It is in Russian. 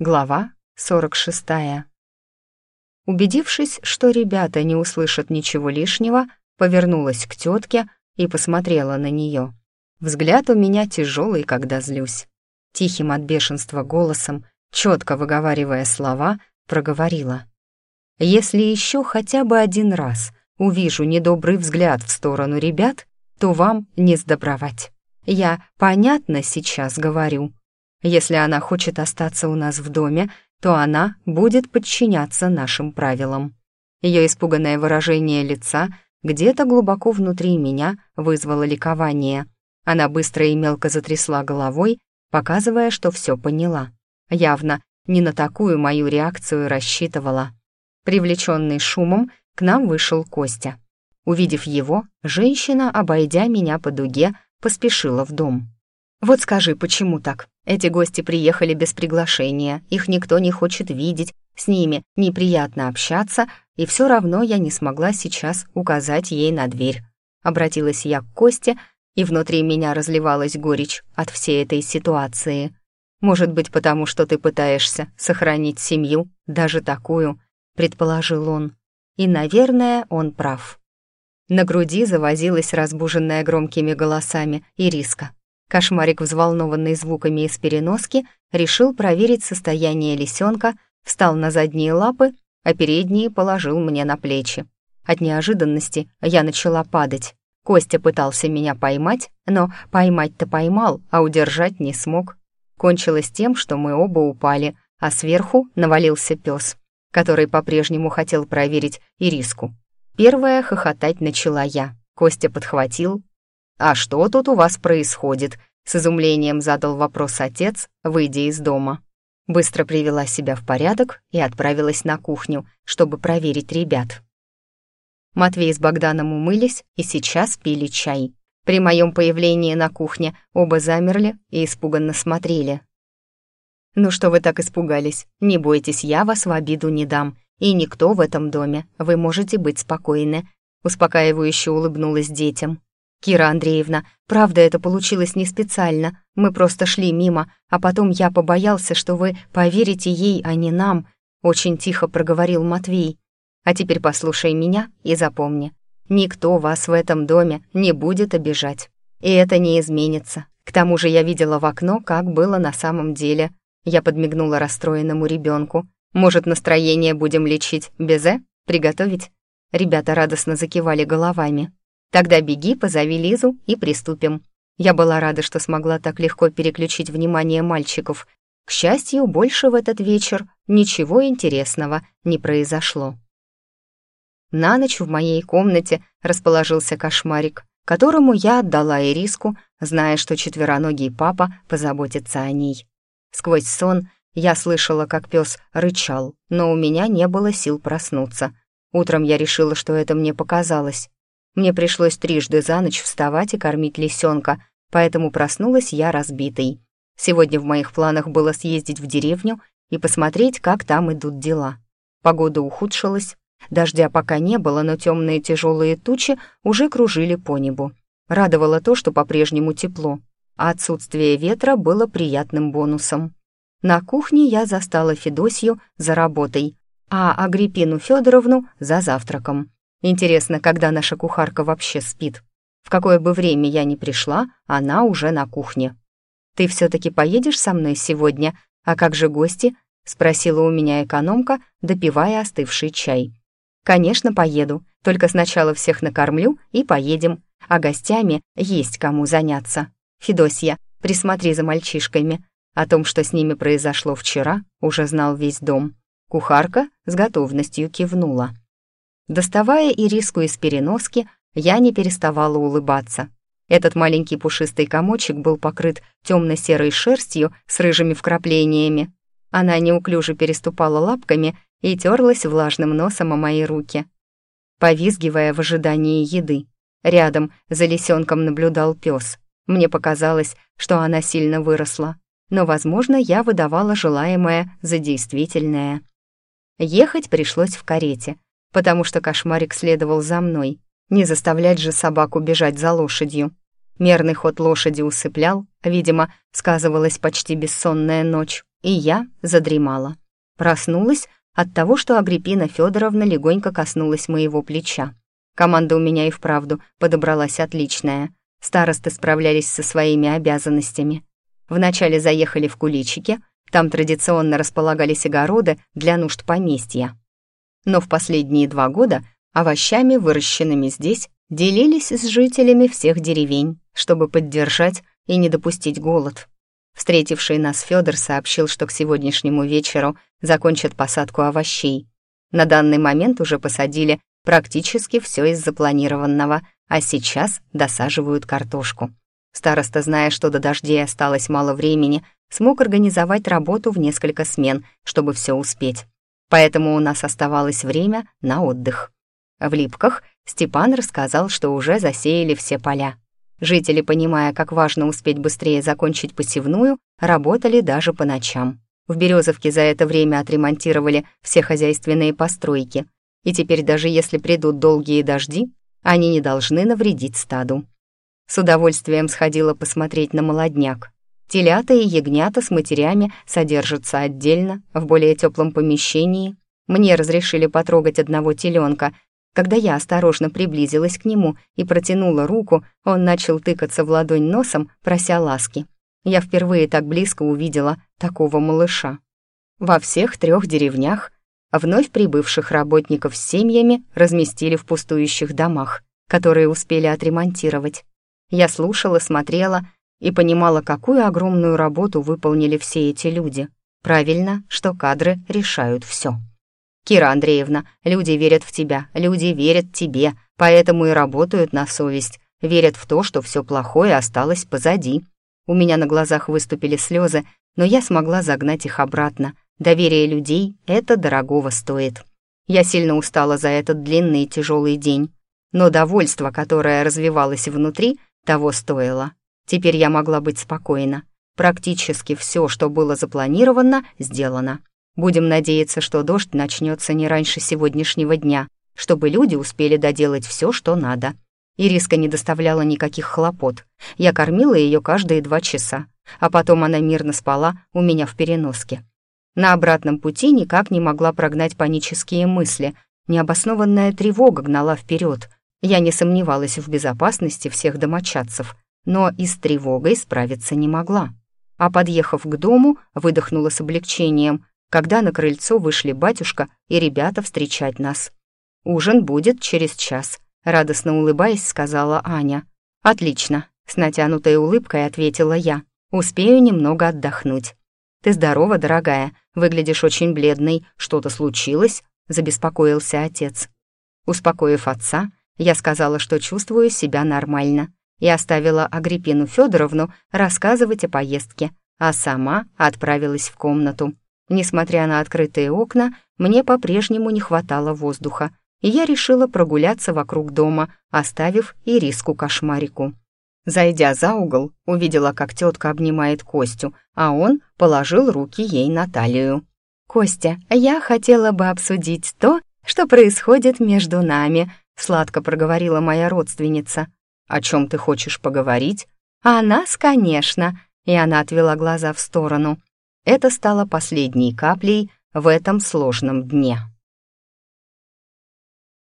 Глава 46. Убедившись, что ребята не услышат ничего лишнего, повернулась к тетке и посмотрела на нее. Взгляд у меня тяжелый, когда злюсь. Тихим от бешенства голосом, четко выговаривая слова, проговорила. «Если еще хотя бы один раз увижу недобрый взгляд в сторону ребят, то вам не сдобровать. Я понятно сейчас говорю». Если она хочет остаться у нас в доме, то она будет подчиняться нашим правилам. Ее испуганное выражение лица где-то глубоко внутри меня вызвало ликование. Она быстро и мелко затрясла головой, показывая, что все поняла. Явно не на такую мою реакцию рассчитывала. Привлеченный шумом, к нам вышел Костя. Увидев его, женщина, обойдя меня по дуге, поспешила в дом. «Вот скажи, почему так? Эти гости приехали без приглашения, их никто не хочет видеть, с ними неприятно общаться, и все равно я не смогла сейчас указать ей на дверь». Обратилась я к Косте, и внутри меня разливалась горечь от всей этой ситуации. «Может быть, потому что ты пытаешься сохранить семью, даже такую», — предположил он. И, наверное, он прав. На груди завозилась разбуженная громкими голосами Ириска. Кошмарик, взволнованный звуками из переноски, решил проверить состояние лисенка, встал на задние лапы, а передние положил мне на плечи. От неожиданности я начала падать. Костя пытался меня поймать, но поймать-то поймал, а удержать не смог. Кончилось тем, что мы оба упали, а сверху навалился пес, который по-прежнему хотел проверить Ириску. Первая хохотать начала я. Костя подхватил, «А что тут у вас происходит?» — с изумлением задал вопрос отец, выйдя из дома. Быстро привела себя в порядок и отправилась на кухню, чтобы проверить ребят. Матвей с Богданом умылись и сейчас пили чай. При моем появлении на кухне оба замерли и испуганно смотрели. «Ну что вы так испугались? Не бойтесь, я вас в обиду не дам. И никто в этом доме, вы можете быть спокойны», успокаивающе улыбнулась детям. «Кира Андреевна, правда это получилось не специально. Мы просто шли мимо, а потом я побоялся, что вы поверите ей, а не нам», — очень тихо проговорил Матвей. «А теперь послушай меня и запомни. Никто вас в этом доме не будет обижать. И это не изменится. К тому же я видела в окно, как было на самом деле». Я подмигнула расстроенному ребенку. «Может, настроение будем лечить безе? Приготовить?» Ребята радостно закивали головами. Тогда беги, позови Лизу и приступим. Я была рада, что смогла так легко переключить внимание мальчиков. К счастью, больше в этот вечер ничего интересного не произошло. На ночь в моей комнате расположился кошмарик, которому я отдала Ириску, зная, что четвероногий папа позаботится о ней. Сквозь сон я слышала, как пес рычал, но у меня не было сил проснуться. Утром я решила, что это мне показалось. Мне пришлось трижды за ночь вставать и кормить лисенка, поэтому проснулась я разбитой. Сегодня в моих планах было съездить в деревню и посмотреть, как там идут дела. Погода ухудшилась, дождя пока не было, но темные тяжелые тучи уже кружили по небу. Радовало то, что по-прежнему тепло, а отсутствие ветра было приятным бонусом. На кухне я застала Федосью за работой, а Агриппину Федоровну за завтраком. Интересно, когда наша кухарка вообще спит? В какое бы время я ни пришла, она уже на кухне. «Ты все-таки поедешь со мной сегодня? А как же гости?» — спросила у меня экономка, допивая остывший чай. «Конечно, поеду. Только сначала всех накормлю и поедем. А гостями есть кому заняться. Федосья, присмотри за мальчишками. О том, что с ними произошло вчера, уже знал весь дом». Кухарка с готовностью кивнула. Доставая ириску из переноски, я не переставала улыбаться. Этот маленький пушистый комочек был покрыт темно-серой шерстью с рыжими вкраплениями. Она неуклюже переступала лапками и терлась влажным носом о мои руки, повизгивая в ожидании еды. Рядом за лисенком наблюдал пес. Мне показалось, что она сильно выросла, но, возможно, я выдавала желаемое за действительное. Ехать пришлось в карете, потому что кошмарик следовал за мной. Не заставлять же собаку бежать за лошадью. Мерный ход лошади усыплял, видимо, сказывалась почти бессонная ночь. и я задремала. Проснулась от того, что Агриппина Федоровна легонько коснулась моего плеча. Команда у меня и вправду подобралась отличная. Старосты справлялись со своими обязанностями. Вначале заехали в куличики, там традиционно располагались огороды для нужд поместья. Но в последние два года овощами, выращенными здесь, делились с жителями всех деревень, чтобы поддержать и не допустить голод. Встретивший нас Федор сообщил, что к сегодняшнему вечеру закончат посадку овощей. На данный момент уже посадили практически все из запланированного, а сейчас досаживают картошку. Староста, зная, что до дождей осталось мало времени, смог организовать работу в несколько смен, чтобы все успеть. Поэтому у нас оставалось время на отдых. В Липках Степан рассказал, что уже засеяли все поля. Жители, понимая, как важно успеть быстрее закончить посевную, работали даже по ночам. В Березовке за это время отремонтировали все хозяйственные постройки, и теперь даже если придут долгие дожди, они не должны навредить стаду. С удовольствием сходила посмотреть на молодняк. Телята и ягнята с матерями содержатся отдельно, в более теплом помещении. Мне разрешили потрогать одного теленка, когда я осторожно приблизилась к нему и протянула руку, он начал тыкаться в ладонь носом, прося ласки. Я впервые так близко увидела такого малыша. Во всех трех деревнях вновь прибывших работников с семьями разместили в пустующих домах, которые успели отремонтировать. Я слушала, смотрела и понимала, какую огромную работу выполнили все эти люди. Правильно, что кадры решают все. «Кира Андреевна, люди верят в тебя, люди верят тебе, поэтому и работают на совесть, верят в то, что все плохое осталось позади». У меня на глазах выступили слезы, но я смогла загнать их обратно. Доверие людей — это дорогого стоит. Я сильно устала за этот длинный и тяжелый день, но довольство, которое развивалось внутри, того стоило. Теперь я могла быть спокойна. Практически все, что было запланировано, сделано. Будем надеяться, что дождь начнется не раньше сегодняшнего дня, чтобы люди успели доделать все, что надо. Ириска не доставляла никаких хлопот. Я кормила ее каждые два часа, а потом она мирно спала у меня в переноске. На обратном пути никак не могла прогнать панические мысли. Необоснованная тревога гнала вперед. Я не сомневалась в безопасности всех домочадцев, но и с тревогой справиться не могла. А подъехав к дому, выдохнула с облегчением, когда на крыльцо вышли батюшка и ребята встречать нас. «Ужин будет через час», — радостно улыбаясь, сказала Аня. «Отлично», — с натянутой улыбкой ответила я. «Успею немного отдохнуть». «Ты здорова, дорогая, выглядишь очень бледной. Что-то случилось?» — забеспокоился отец. Успокоив отца, я сказала, что чувствую себя нормально, и оставила Агриппину Федоровну рассказывать о поездке, а сама отправилась в комнату. Несмотря на открытые окна, мне по-прежнему не хватало воздуха, и я решила прогуляться вокруг дома, оставив и риску кошмарику. Зайдя за угол, увидела, как тетка обнимает Костю, а он положил руки ей на талию. «Костя, я хотела бы обсудить то, что происходит между нами», сладко проговорила моя родственница. «О чем ты хочешь поговорить?» «О нас, конечно», и она отвела глаза в сторону. Это стало последней каплей в этом сложном дне.